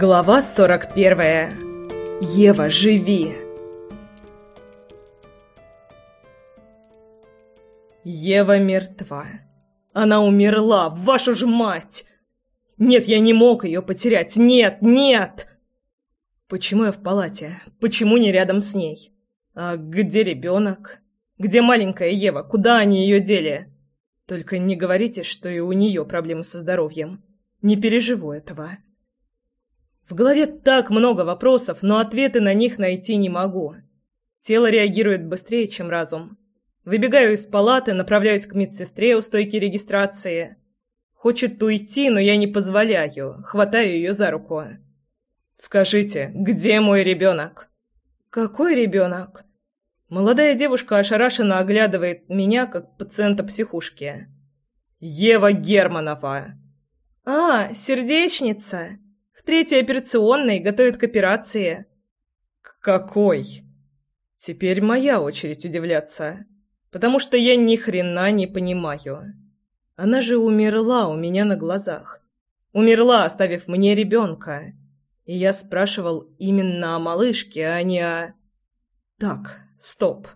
Глава 41. Ева, живи! Ева мертва. Она умерла, вашу ж мать! Нет, я не мог ее потерять. Нет, нет! Почему я в палате? Почему не рядом с ней? А где ребенок? Где маленькая Ева? Куда они ее дели? Только не говорите, что и у нее проблемы со здоровьем. Не переживу этого. В голове так много вопросов, но ответы на них найти не могу. Тело реагирует быстрее, чем разум. Выбегаю из палаты, направляюсь к медсестре у стойки регистрации. Хочет уйти, но я не позволяю, хватаю ее за руку. «Скажите, где мой ребенок?» «Какой ребенок?» Молодая девушка ошарашенно оглядывает меня, как пациента психушки. «Ева Германова!» «А, сердечница!» В третьей операционной готовят к операции. К какой? Теперь моя очередь удивляться, потому что я ни хрена не понимаю. Она же умерла у меня на глазах. Умерла, оставив мне ребенка. И я спрашивал именно о малышке, а не о... Так, стоп.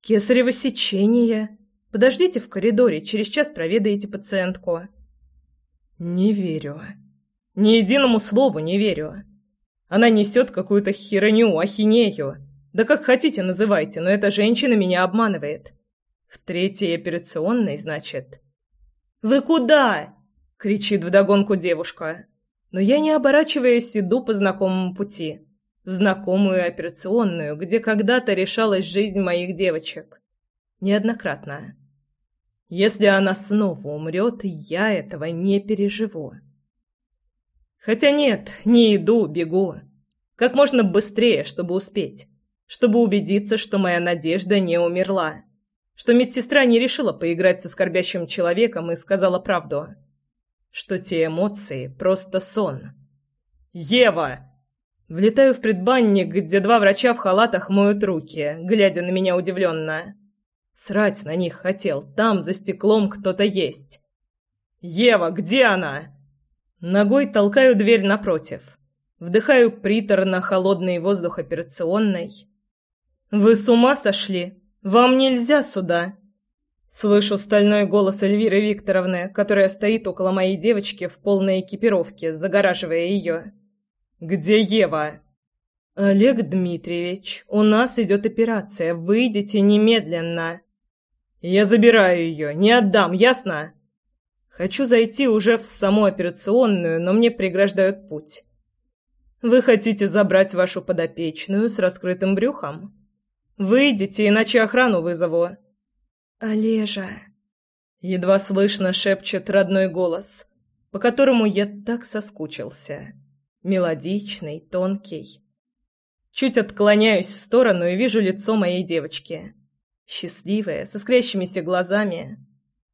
Кесарево сечение. Подождите в коридоре, через час проведаете пациентку. Не верю. Ни единому слову не верю. Она несет какую-то херню, ахинею. Да как хотите называйте, но эта женщина меня обманывает. В третьей операционной, значит. «Вы куда?» — кричит вдогонку девушка. Но я, не оборачиваясь, иду по знакомому пути. В знакомую операционную, где когда-то решалась жизнь моих девочек. Неоднократно. Если она снова умрет, я этого не переживу. Хотя нет, не иду, бегу. Как можно быстрее, чтобы успеть. Чтобы убедиться, что моя надежда не умерла. Что медсестра не решила поиграть со скорбящим человеком и сказала правду. Что те эмоции – просто сон. «Ева!» Влетаю в предбанник, где два врача в халатах моют руки, глядя на меня удивленно. Срать на них хотел, там за стеклом кто-то есть. «Ева, где она?» Ногой толкаю дверь напротив. Вдыхаю приторно-холодный воздух операционной. «Вы с ума сошли? Вам нельзя сюда!» Слышу стальной голос Эльвиры Викторовны, которая стоит около моей девочки в полной экипировке, загораживая ее. «Где Ева?» «Олег Дмитриевич, у нас идет операция. Выйдите немедленно!» «Я забираю ее. Не отдам, ясно?» Хочу зайти уже в саму операционную, но мне преграждают путь. Вы хотите забрать вашу подопечную с раскрытым брюхом? Выйдите, иначе охрану вызову. Олежа. Едва слышно шепчет родной голос, по которому я так соскучился. Мелодичный, тонкий. Чуть отклоняюсь в сторону и вижу лицо моей девочки. Счастливая, со скрящимися глазами.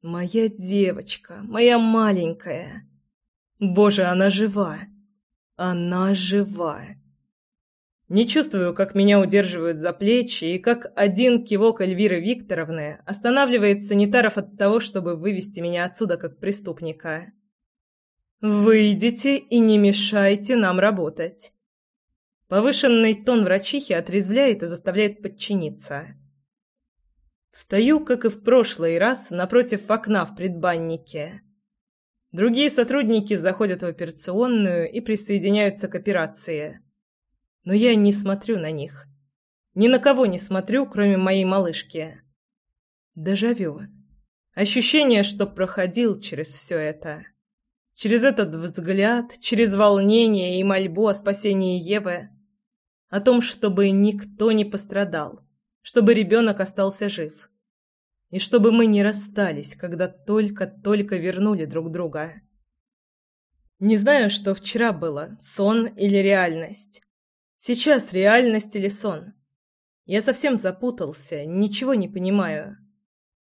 Моя девочка, моя маленькая. Боже, она жива. Она жива. Не чувствую, как меня удерживают за плечи и как один кивок Эльвиры Викторовны останавливает санитаров от того, чтобы вывести меня отсюда как преступника. «Выйдите и не мешайте нам работать». Повышенный тон врачихи отрезвляет и заставляет подчиниться. Встаю, как и в прошлый раз, напротив окна в предбаннике. Другие сотрудники заходят в операционную и присоединяются к операции. Но я не смотрю на них. Ни на кого не смотрю, кроме моей малышки. Дежавю. Ощущение, что проходил через все это. Через этот взгляд, через волнение и мольбу о спасении Евы. О том, чтобы никто не пострадал чтобы ребенок остался жив. И чтобы мы не расстались, когда только-только вернули друг друга. Не знаю, что вчера было, сон или реальность. Сейчас реальность или сон. Я совсем запутался, ничего не понимаю.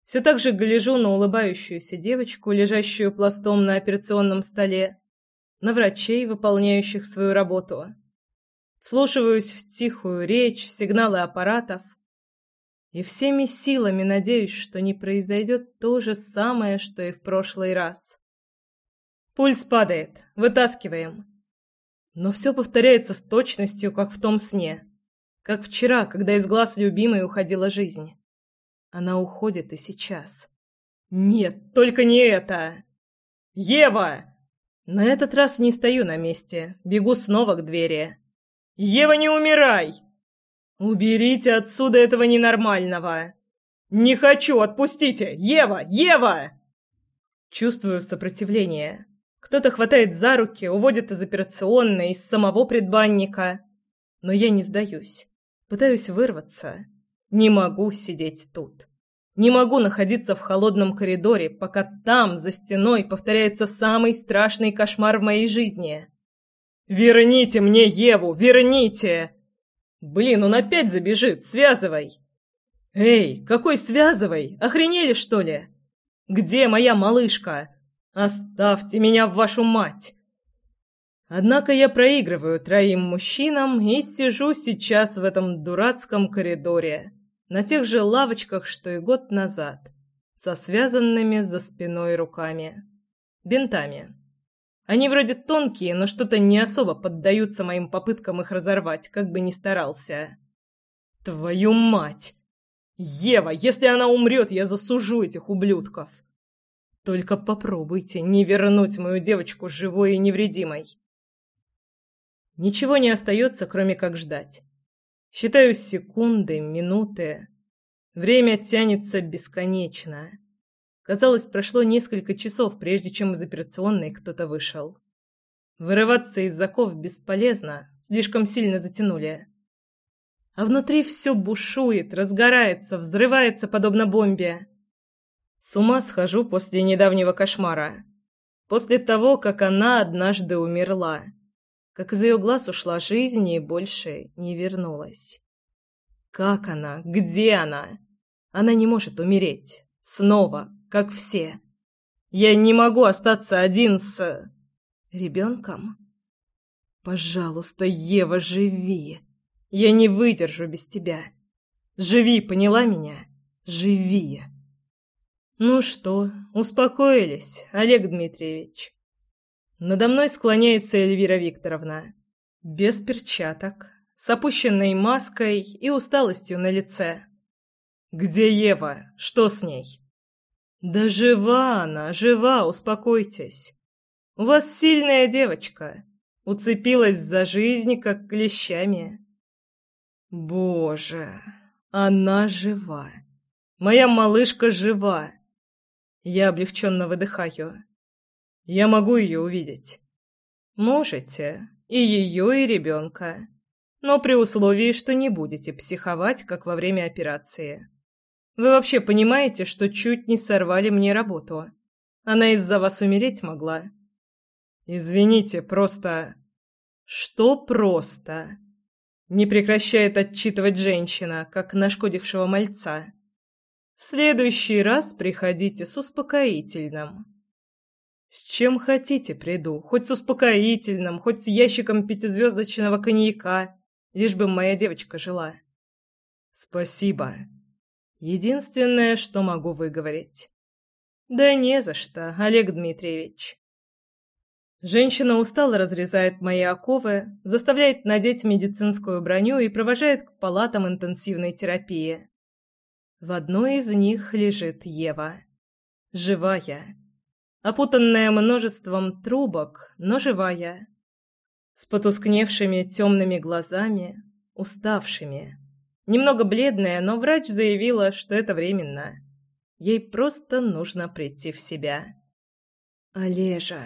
Все так же гляжу на улыбающуюся девочку, лежащую пластом на операционном столе, на врачей, выполняющих свою работу. Вслушиваюсь в тихую речь, сигналы аппаратов, и всеми силами надеюсь, что не произойдет то же самое, что и в прошлый раз. Пульс падает. Вытаскиваем. Но все повторяется с точностью, как в том сне. Как вчера, когда из глаз любимой уходила жизнь. Она уходит и сейчас. Нет, только не это! Ева! На этот раз не стою на месте, бегу снова к двери. «Ева, не умирай! Уберите отсюда этого ненормального! Не хочу, отпустите! Ева! Ева!» Чувствую сопротивление. Кто-то хватает за руки, уводит из операционной, из самого предбанника. Но я не сдаюсь. Пытаюсь вырваться. Не могу сидеть тут. Не могу находиться в холодном коридоре, пока там, за стеной, повторяется самый страшный кошмар в моей жизни. «Верните мне Еву! Верните!» «Блин, он опять забежит! Связывай!» «Эй, какой связывай? Охренели, что ли?» «Где моя малышка? Оставьте меня в вашу мать!» Однако я проигрываю троим мужчинам и сижу сейчас в этом дурацком коридоре, на тех же лавочках, что и год назад, со связанными за спиной руками. Бинтами. Они вроде тонкие, но что-то не особо поддаются моим попыткам их разорвать, как бы ни старался. Твою мать! Ева, если она умрет, я засужу этих ублюдков. Только попробуйте не вернуть мою девочку живой и невредимой. Ничего не остается, кроме как ждать. Считаю секунды, минуты. Время тянется бесконечно. Казалось, прошло несколько часов, прежде чем из операционной кто-то вышел. Вырываться из заков бесполезно, слишком сильно затянули. А внутри все бушует, разгорается, взрывается, подобно бомбе. С ума схожу после недавнего кошмара. После того, как она однажды умерла. Как из ее глаз ушла жизнь и больше не вернулась. Как она? Где она? Она не может умереть. Снова, как все. Я не могу остаться один с... ребенком. Пожалуйста, Ева, живи. Я не выдержу без тебя. Живи, поняла меня? Живи. Ну что, успокоились, Олег Дмитриевич? Надо мной склоняется Эльвира Викторовна. Без перчаток, с опущенной маской и усталостью на лице. «Где Ева? Что с ней?» «Да жива она, жива, успокойтесь. У вас сильная девочка. Уцепилась за жизнь, как клещами». «Боже, она жива. Моя малышка жива». Я облегченно выдыхаю. «Я могу ее увидеть». «Можете. И ее, и ребенка. Но при условии, что не будете психовать, как во время операции». Вы вообще понимаете, что чуть не сорвали мне работу? Она из-за вас умереть могла. Извините, просто... Что просто? Не прекращает отчитывать женщина, как нашкодившего мальца. В следующий раз приходите с успокоительным. С чем хотите приду, хоть с успокоительным, хоть с ящиком пятизвездочного коньяка, лишь бы моя девочка жила. Спасибо. Единственное, что могу выговорить. Да не за что, Олег Дмитриевич. Женщина устало разрезает мои оковы, заставляет надеть медицинскую броню и провожает к палатам интенсивной терапии. В одной из них лежит Ева. Живая. Опутанная множеством трубок, но живая. С потускневшими темными глазами, уставшими. Немного бледная, но врач заявила, что это временно. Ей просто нужно прийти в себя. «Олежа!»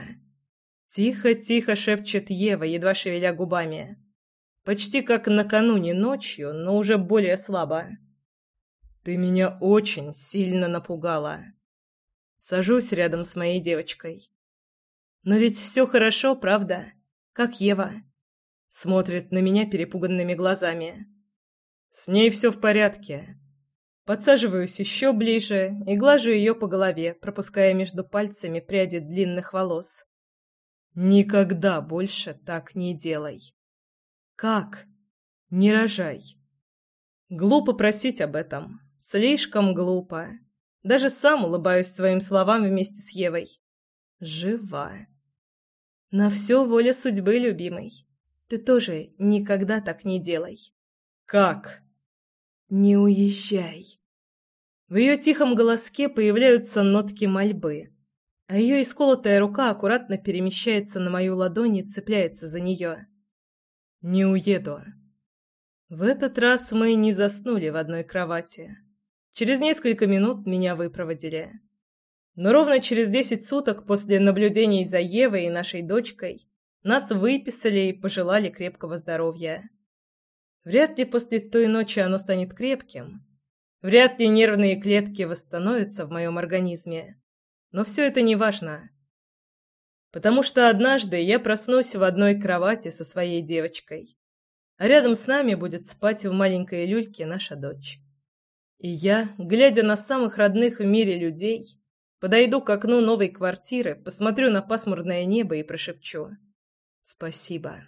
Тихо-тихо шепчет Ева, едва шевеля губами. Почти как накануне ночью, но уже более слабо. «Ты меня очень сильно напугала». Сажусь рядом с моей девочкой. «Но ведь все хорошо, правда? Как Ева?» Смотрит на меня перепуганными глазами. С ней все в порядке. Подсаживаюсь еще ближе и глажу ее по голове, пропуская между пальцами пряди длинных волос. Никогда больше так не делай. Как? Не рожай. Глупо просить об этом. Слишком глупо. Даже сам улыбаюсь своим словам вместе с Евой. Жива. На все воля судьбы, любимый. Ты тоже никогда так не делай. Как? Не уезжай. В ее тихом голоске появляются нотки мольбы, а ее исколотая рука аккуратно перемещается на мою ладонь и цепляется за нее. Не уеду. В этот раз мы не заснули в одной кровати. Через несколько минут меня выпроводили. Но ровно через десять суток после наблюдений за Евой и нашей дочкой нас выписали и пожелали крепкого здоровья. Вряд ли после той ночи оно станет крепким. Вряд ли нервные клетки восстановятся в моем организме. Но все это не важно. Потому что однажды я проснусь в одной кровати со своей девочкой а рядом с нами будет спать в маленькой люльке наша дочь. И я, глядя на самых родных в мире людей, подойду к окну новой квартиры, посмотрю на пасмурное небо и прошепчу «Спасибо».